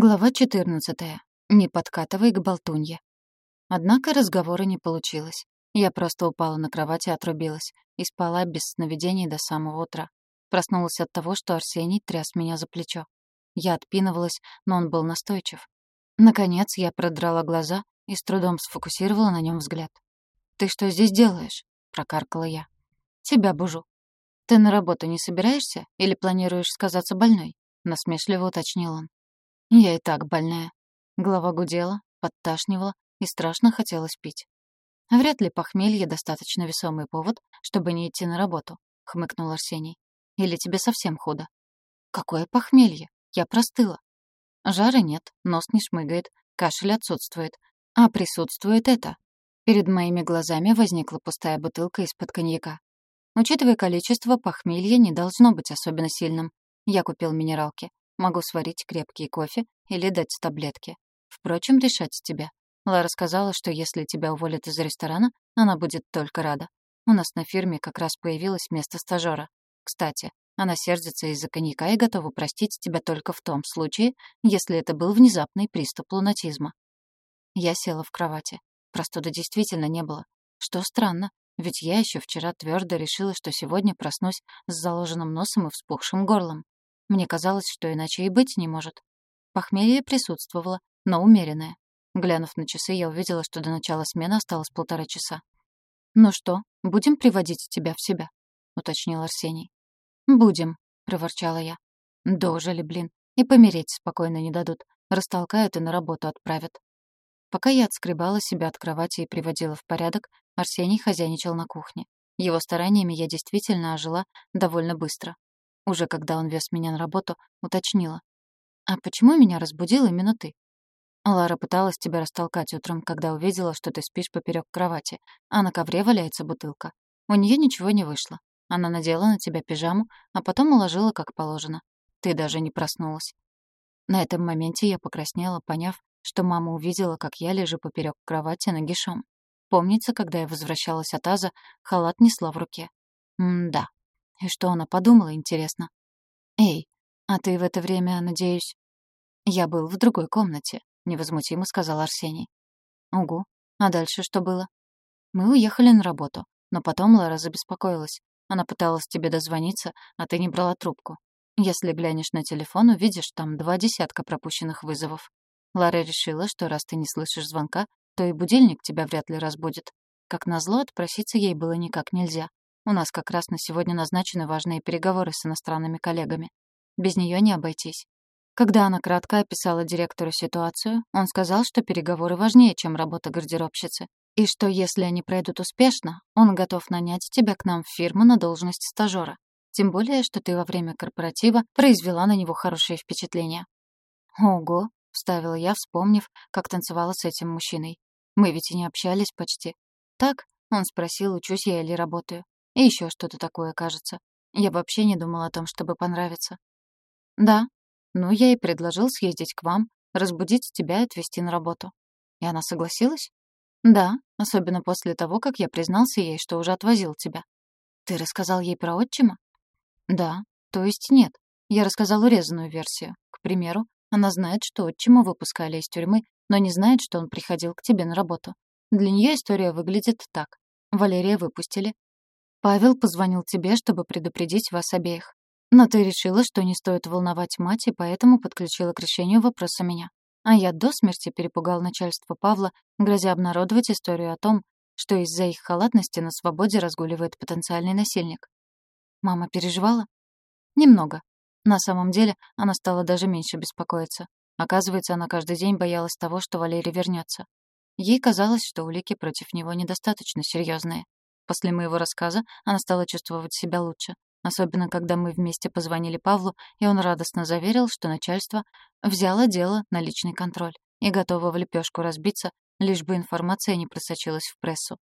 Глава 14. Не подкатывай к болтунье. Однако разговора не получилось. Я просто упала на кровать и отрубилась, и спала без сновидений до самого утра. Проснулась от того, что Арсений тряс меня за плечо. Я отпинывалась, но он был настойчив. Наконец я продрала глаза и с трудом сфокусировала на нем взгляд. «Ты что здесь делаешь?» — прокаркала я. «Тебя бужу». «Ты на работу не собираешься или планируешь сказаться больной?» — насмешливо уточнил он. Я и так больная. Голова гудела, подташнивала и страшно хотелось пить. «Вряд ли похмелье — достаточно весомый повод, чтобы не идти на работу», — хмыкнул Арсений. «Или тебе совсем худо?» «Какое похмелье? Я простыла». Жара нет, нос не шмыгает, кашель отсутствует. А присутствует это. Перед моими глазами возникла пустая бутылка из-под коньяка. Учитывая количество, похмелье не должно быть особенно сильным. Я купил минералки. Могу сварить крепкий кофе или дать таблетки. Впрочем, решать тебе. Лара сказала, что если тебя уволят из ресторана, она будет только рада. У нас на фирме как раз появилось место стажера. Кстати, она сердится из-за коньяка и готова простить тебя только в том случае, если это был внезапный приступ лунатизма. Я села в кровати. Простуды действительно не было. Что странно, ведь я еще вчера твердо решила, что сегодня проснусь с заложенным носом и вспухшим горлом. Мне казалось, что иначе и быть не может. Похмелье присутствовало, но умеренное. Глянув на часы, я увидела, что до начала смены осталось полтора часа. «Ну что, будем приводить тебя в себя?» — уточнил Арсений. «Будем», — проворчала я. «Дожили, блин. И помереть спокойно не дадут. Растолкают и на работу отправят». Пока я отскребала себя от кровати и приводила в порядок, Арсений хозяйничал на кухне. Его стараниями я действительно ожила довольно быстро. Уже когда он вез меня на работу, уточнила. «А почему меня разбудил именно ты?» Лара пыталась тебя растолкать утром, когда увидела, что ты спишь поперек кровати, а на ковре валяется бутылка. У нее ничего не вышло. Она надела на тебя пижаму, а потом уложила как положено. Ты даже не проснулась. На этом моменте я покраснела, поняв, что мама увидела, как я лежу поперек кровати нагишом. Помнится, когда я возвращалась от Аза, халат несла в руке. М-да. И что она подумала, интересно? «Эй, а ты в это время, надеюсь...» «Я был в другой комнате», — невозмутимо сказал Арсений. «Угу. А дальше что было?» «Мы уехали на работу, но потом Лара забеспокоилась. Она пыталась тебе дозвониться, а ты не брала трубку. Если глянешь на телефон, увидишь там два десятка пропущенных вызовов. Лара решила, что раз ты не слышишь звонка, то и будильник тебя вряд ли разбудит. Как назло, отпроситься ей было никак нельзя. У нас как раз на сегодня назначены важные переговоры с иностранными коллегами. Без нее не обойтись. Когда она кратко описала директору ситуацию, он сказал, что переговоры важнее, чем работа гардеробщицы, и что если они пройдут успешно, он готов нанять тебя к нам в фирму на должность стажера. Тем более, что ты во время корпоратива произвела на него хорошее впечатление. «Ого», — вставила я, вспомнив, как танцевала с этим мужчиной. «Мы ведь и не общались почти». «Так?» — он спросил, учусь я или работаю. И еще что-то такое, кажется. Я вообще не думала о том, чтобы понравиться. Да. Ну, я и предложил съездить к вам, разбудить тебя и отвезти на работу. И она согласилась? Да, особенно после того, как я признался ей, что уже отвозил тебя. Ты рассказал ей про отчима? Да, то есть нет. Я рассказал урезанную версию. К примеру, она знает, что отчима выпускали из тюрьмы, но не знает, что он приходил к тебе на работу. Для нее история выглядит так. Валерия выпустили, Павел позвонил тебе, чтобы предупредить вас обеих. Но ты решила, что не стоит волновать мать, и поэтому подключила к решению вопроса меня. А я до смерти перепугал начальство Павла, грозя обнародовать историю о том, что из-за их халатности на свободе разгуливает потенциальный насильник. Мама переживала? Немного. На самом деле, она стала даже меньше беспокоиться. Оказывается, она каждый день боялась того, что Валерий вернется. Ей казалось, что улики против него недостаточно серьезные. После моего рассказа она стала чувствовать себя лучше. Особенно, когда мы вместе позвонили Павлу, и он радостно заверил, что начальство взяло дело на личный контроль и готово в лепешку разбиться, лишь бы информация не просочилась в прессу.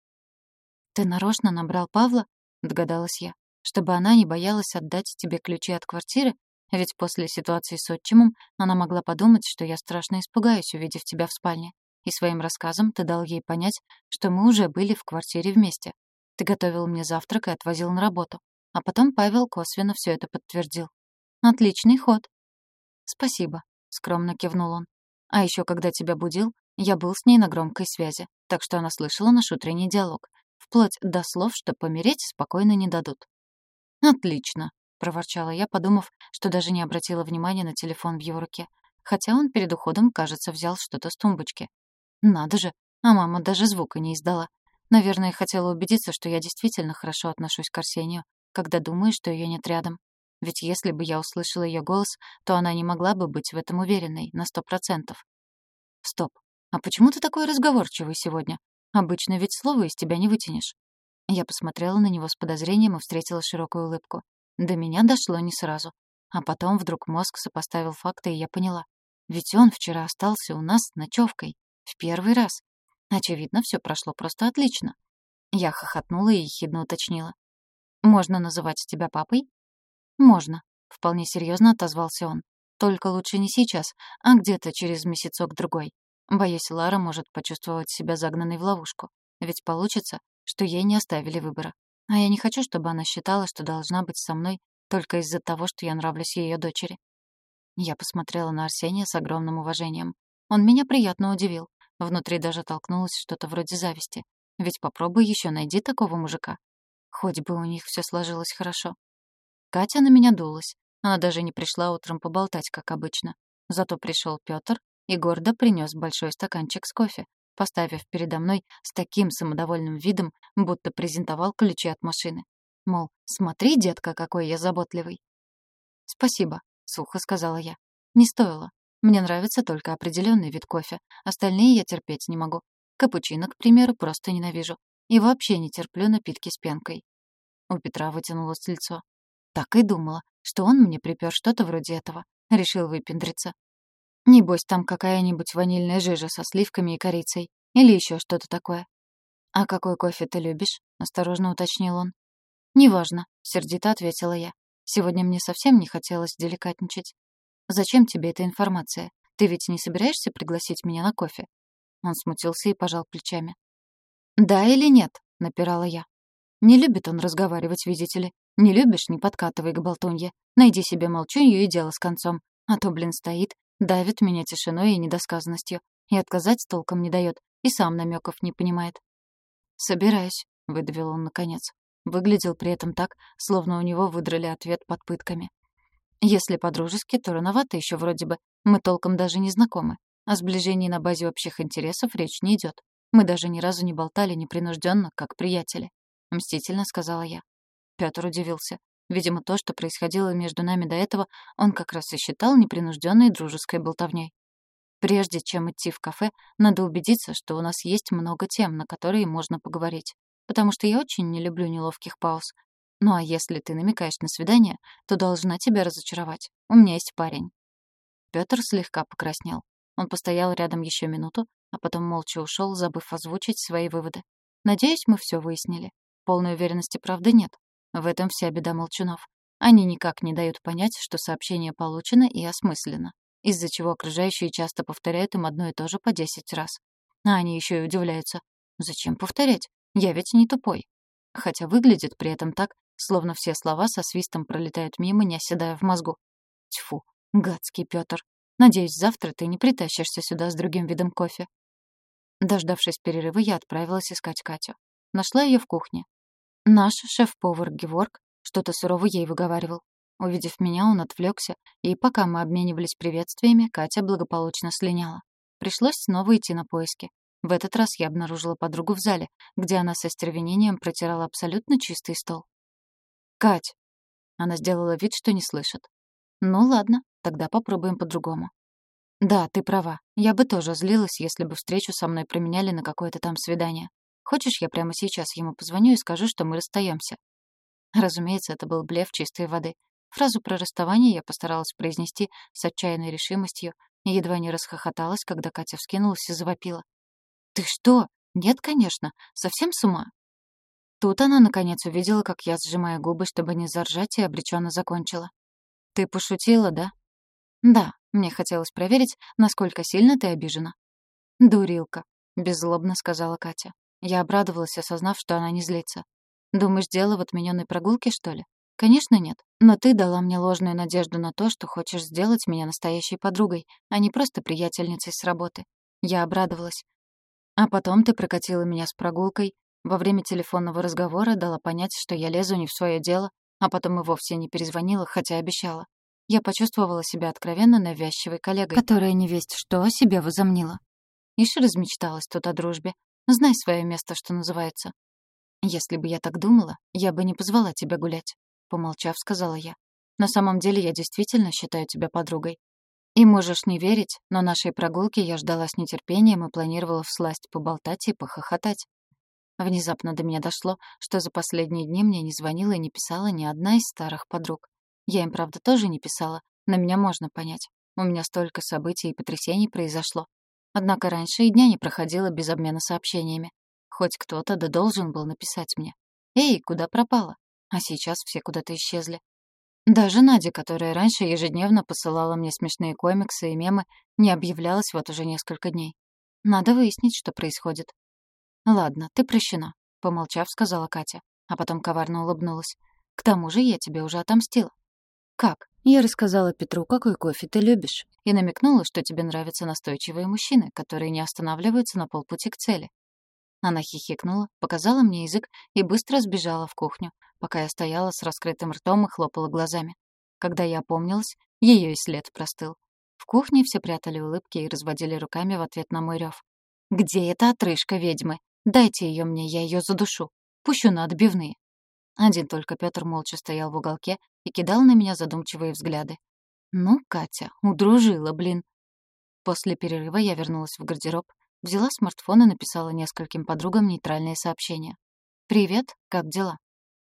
«Ты нарочно набрал Павла?» — догадалась я. «Чтобы она не боялась отдать тебе ключи от квартиры? Ведь после ситуации с отчимом она могла подумать, что я страшно испугаюсь, увидев тебя в спальне. И своим рассказом ты дал ей понять, что мы уже были в квартире вместе, ты готовил мне завтрак и отвозил на работу. А потом Павел косвенно все это подтвердил. Отличный ход. Спасибо, скромно кивнул он. «А еще, когда тебя будил, я был с ней на громкой связи, так что она слышала наш утренний диалог, вплоть до слов, что помереть спокойно не дадут». «Отлично», — проворчала я, подумав, что даже не обратила внимания на телефон в его руке, хотя он перед уходом, кажется, взял что-то с тумбочки. «Надо же, а мама даже звука не издала. Наверное, хотела убедиться, что я действительно хорошо отношусь к Арсению, когда думаю, что ее нет рядом. Ведь если бы я услышала ее голос, то она не могла бы быть в этом уверенной на сто процентов. Стоп. А почему ты такой разговорчивый сегодня? Обычно ведь слова из тебя не вытянешь. Я посмотрела на него с подозрением и встретила широкую улыбку. До меня дошло не сразу. А потом вдруг мозг сопоставил факты, и я поняла. Ведь он вчера остался у нас с ночевкой. В первый раз. Очевидно, все прошло просто отлично. Я хохотнула и ехидно уточнила. «Можно называть тебя папой?» «Можно», — вполне серьезно отозвался он. «Только лучше не сейчас, а где-то через месяцок-другой. Боюсь, Лара может почувствовать себя загнанной в ловушку. Ведь получится, что ей не оставили выбора. А я не хочу, чтобы она считала, что должна быть со мной только из-за того, что я нравлюсь ее дочери». Я посмотрела на Арсения с огромным уважением. Он меня приятно удивил. Внутри даже толкнулось что-то вроде зависти. Ведь попробуй еще найди такого мужика. Хоть бы у них все сложилось хорошо. Катя на меня дулась. Она даже не пришла утром поболтать, как обычно. Зато пришел Пётр и гордо принес большой стаканчик с кофе, поставив передо мной с таким самодовольным видом, будто презентовал ключи от машины. Мол, смотри, детка, какой я заботливый. «Спасибо», — сухо сказала я. «Не стоило. Мне нравится только определенный вид кофе. Остальные я терпеть не могу. Капучино, к примеру, просто ненавижу. И вообще не терплю напитки с пенкой». У Петра вытянулось лицо. Так и думала, что он мне припер что-то вроде этого. Решил выпендриться. Небось, там какая-нибудь ванильная жижа со сливками и корицей. Или еще что-то такое. «А какой кофе ты любишь?» — осторожно уточнил он. «Неважно», — сердито ответила я. «Сегодня мне совсем не хотелось деликатничать. Зачем тебе эта информация? Ты ведь не собираешься пригласить меня на кофе?» Он смутился и пожал плечами. «Да или нет?» — напирала я. «Не любит он разговаривать, видите ли. Не любишь — не подкатывай к болтунье. Найди себе молчунью и дело с концом. А то, блин, стоит, давит меня тишиной и недосказанностью. И отказать толком не дает, и сам намеков не понимает. «Собираюсь», — выдавил он наконец. Выглядел при этом так, словно у него выдрали ответ под пытками. «Если по-дружески, то рановато еще вроде бы. Мы толком даже не знакомы. О сближении на базе общих интересов речь не идет. Мы даже ни разу не болтали непринужденно, как приятели», — мстительно сказала я. Пётр удивился. Видимо, то, что происходило между нами до этого, он как раз и считал непринужденной дружеской болтовней. Прежде чем идти в кафе, надо убедиться, что у нас есть много тем, на которые можно поговорить. Потому что я очень не люблю неловких пауз. Ну а если ты намекаешь на свидание, то должна тебя разочаровать. У меня есть парень. Пётр слегка покраснел. Он постоял рядом еще минуту, а потом молча ушел, забыв озвучить свои выводы. Надеюсь, мы все выяснили. Полной уверенности, правда, нет. В этом вся беда молчунов. Они никак не дают понять, что сообщение получено и осмысленно, из-за чего окружающие часто повторяют им одно и то же по десять раз. А они еще и удивляются. Зачем повторять? Я ведь не тупой. Хотя выглядит при этом так, словно все слова со свистом пролетают мимо, не оседая в мозгу. Тьфу, гадский Пётр. Надеюсь, завтра ты не притащишься сюда с другим видом кофе. Дождавшись перерыва, я отправилась искать Катю. Нашла ее в кухне. Наш шеф-повар Геворг что-то сурово ей выговаривал. Увидев меня, он отвлекся, и пока мы обменивались приветствиями, Катя благополучно слиняла. Пришлось снова идти на поиски. В этот раз я обнаружила подругу в зале, где она со стервенением протирала абсолютно чистый стол. «Кать!» Она сделала вид, что не слышит. «Ну ладно, тогда попробуем по-другому». «Да, ты права. Я бы тоже злилась, если бы встречу со мной променяли на какое-то там свидание. Хочешь, я прямо сейчас ему позвоню и скажу, что мы расстаемся? Разумеется, это был блеф чистой воды. Фразу про расставание я постаралась произнести с отчаянной решимостью и едва не расхохоталась, когда Катя вскинулась и завопила. «Ты что? Нет, конечно. Совсем с ума?» Тут она, наконец, увидела, как я, сжимая губы, чтобы не заржать, и обреченно закончила. «Ты пошутила, да?» «Да, мне хотелось проверить, насколько сильно ты обижена». «Дурилка», — беззлобно сказала Катя. Я обрадовалась, осознав, что она не злится. «Думаешь, дело в отмененной прогулке, что ли? «Конечно нет. Но ты дала мне ложную надежду на то, что хочешь сделать меня настоящей подругой, а не просто приятельницей с работы. Я обрадовалась. А потом ты прокатила меня с прогулкой, во время телефонного разговора дала понять, что я лезу не в свое дело, а потом и вовсе не перезвонила, хотя обещала. Я почувствовала себя откровенно навязчивой коллегой, которая не весть что о себе возомнила. Ишь размечталась тут о дружбе. Знай свое место, что называется. Если бы я так думала, я бы не позвала тебя гулять. Помолчав, сказала я. На самом деле я действительно считаю тебя подругой. И можешь не верить, но нашей прогулки я ждала с нетерпением и планировала всласть поболтать и похохотать. Внезапно до меня дошло, что за последние дни мне не звонила и не писала ни одна из старых подруг. Я им, правда, тоже не писала, но меня можно понять. У меня столько событий и потрясений произошло. Однако раньше и дня не проходило без обмена сообщениями. Хоть кто-то да должен был написать мне. «Эй, куда пропала?» А сейчас все куда-то исчезли. Даже Надя, которая раньше ежедневно посылала мне смешные комиксы и мемы, не объявлялась вот уже несколько дней. Надо выяснить, что происходит. «Ладно, ты прощена», — помолчав, сказала Катя, а потом коварно улыбнулась. «К тому же я тебе уже отомстила». «Как?» Я рассказала Петру, какой кофе ты любишь, и намекнула, что тебе нравятся настойчивые мужчины, которые не останавливаются на полпути к цели. Она хихикнула, показала мне язык и быстро сбежала в кухню, пока я стояла с раскрытым ртом и хлопала глазами. Когда я опомнилась, ее и след простыл. В кухне все прятали улыбки и разводили руками в ответ на мой рев. «Где эта отрыжка ведьмы? Дайте ее мне, я ее задушу. Пущу на отбивные». Один только Петр молча стоял в уголке и кидал на меня задумчивые взгляды. «Ну, Катя, удружила, блин». После перерыва я вернулась в гардероб, взяла смартфон и написала нескольким подругам нейтральные сообщения. «Привет, как дела?»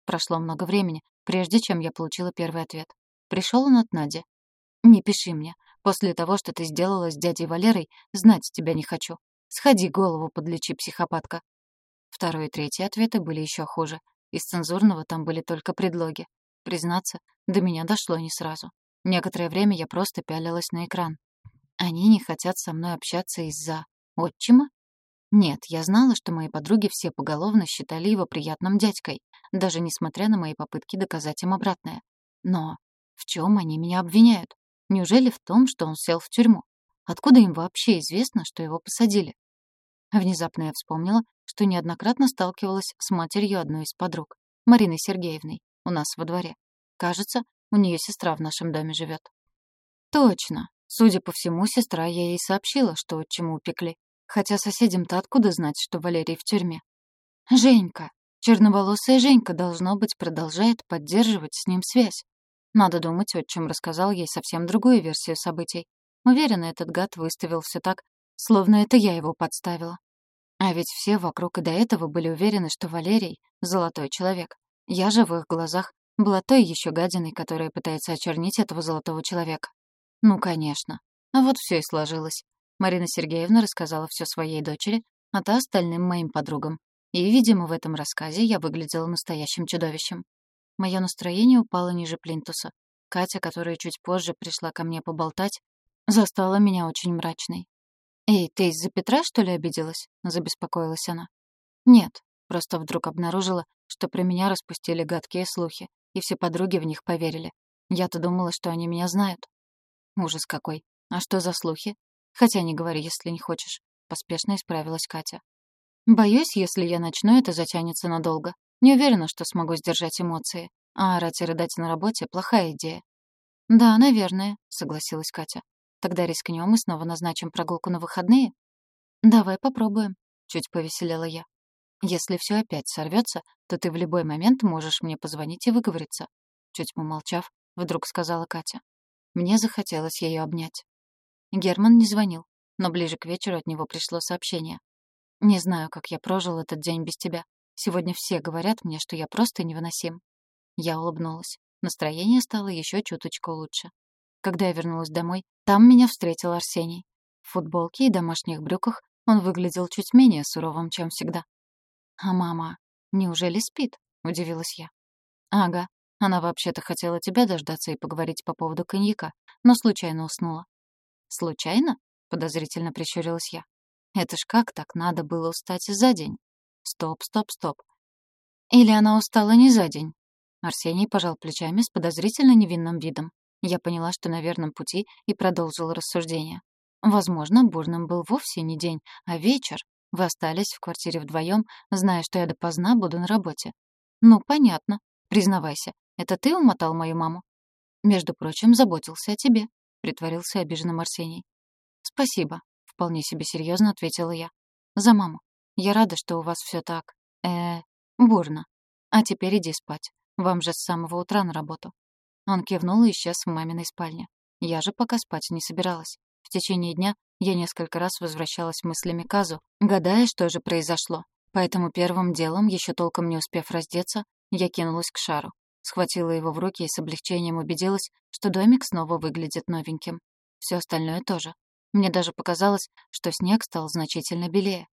Прошло много времени, прежде чем я получила первый ответ. Пришел он от Нади. «Не пиши мне. После того, что ты сделала с дядей Валерой, знать тебя не хочу. Сходи голову подлечи, психопатка. Второй и третий ответы были еще хуже. Из цензурного там были только предлоги. Признаться, до меня дошло не сразу. Некоторое время я просто пялилась на экран. Они не хотят со мной общаться из-за... отчима? Нет, я знала, что мои подруги все поголовно считали его приятным дядькой, даже несмотря на мои попытки доказать им обратное. Но в чем они меня обвиняют? Неужели в том, что он сел в тюрьму? Откуда им вообще известно, что его посадили? Внезапно я вспомнила, что неоднократно сталкивалась с матерью одной из подруг, Мариной Сергеевной, у нас во дворе. Кажется, у нее сестра в нашем доме живет. Точно. Судя по всему, сестра я ей сообщила, что отчиму упекли. Хотя соседям-то откуда знать, что Валерий в тюрьме? Женька. Черноволосая Женька, должно быть, продолжает поддерживать с ним связь. Надо думать, отчим рассказал ей совсем другую версию событий. Уверена, этот гад выставил все так, словно это я его подставила. А ведь все вокруг и до этого были уверены, что Валерий — золотой человек. Я же в их глазах была той еще гадиной, которая пытается очернить этого золотого человека. Ну, конечно. А вот все и сложилось. Марина Сергеевна рассказала все своей дочери, а та остальным моим подругам. И, видимо, в этом рассказе я выглядела настоящим чудовищем. Мое настроение упало ниже плинтуса. Катя, которая чуть позже пришла ко мне поболтать, застала меня очень мрачной. «Эй, ты из-за Петра, что ли, обиделась?» — забеспокоилась она. «Нет, просто вдруг обнаружила, что про меня распустили гадкие слухи, и все подруги в них поверили. Я-то думала, что они меня знают». «Ужас какой! А что за слухи? Хотя не говори, если не хочешь», — поспешно исправилась Катя. «Боюсь, если я начну, это затянется надолго. Не уверена, что смогу сдержать эмоции. А орать и рыдать на работе — плохая идея». «Да, наверное», — согласилась Катя. Тогда рискнем и снова назначим прогулку на выходные? Давай попробуем, чуть повеселела я. Если все опять сорвется, то ты в любой момент можешь мне позвонить и выговориться. Чуть помолчав, вдруг сказала Катя. Мне захотелось ее обнять. Герман не звонил, но ближе к вечеру от него пришло сообщение. «Не знаю, как я прожил этот день без тебя. Сегодня все говорят мне, что я просто невыносим». Я улыбнулась. Настроение стало еще чуточку лучше. Когда я вернулась домой, там меня встретил Арсений. В футболке и домашних брюках он выглядел чуть менее суровым, чем всегда. «А мама, неужели спит?» — удивилась я. «Ага, она вообще-то хотела тебя дождаться и поговорить по поводу коньяка, но случайно уснула». «Случайно?» — подозрительно прищурилась я. «Это ж как так надо было устать за день?» «Стоп, стоп, стоп. Или она устала не за день?» Арсений пожал плечами с подозрительно невинным видом. Я поняла, что на верном пути, и продолжила рассуждение. Возможно, бурным был вовсе не день, а вечер. Вы остались в квартире вдвоем, зная, что я допоздна буду на работе. Ну, понятно. Признавайся, это ты умотал мою маму? Между прочим, заботился о тебе, притворился обиженным Арсений. Спасибо, вполне себе серьезно ответила я. За маму. Я рада, что у вас все так. э бурно. А теперь иди спать. Вам же с самого утра на работу. Он кивнул и исчез в маминой спальне. Я же пока спать не собиралась. В течение дня я несколько раз возвращалась мыслями к Азу, гадая, что же произошло. Поэтому первым делом, еще толком не успев раздеться, я кинулась к шару. Схватила его в руки и с облегчением убедилась, что домик снова выглядит новеньким. Все остальное тоже. Мне даже показалось, что снег стал значительно белее.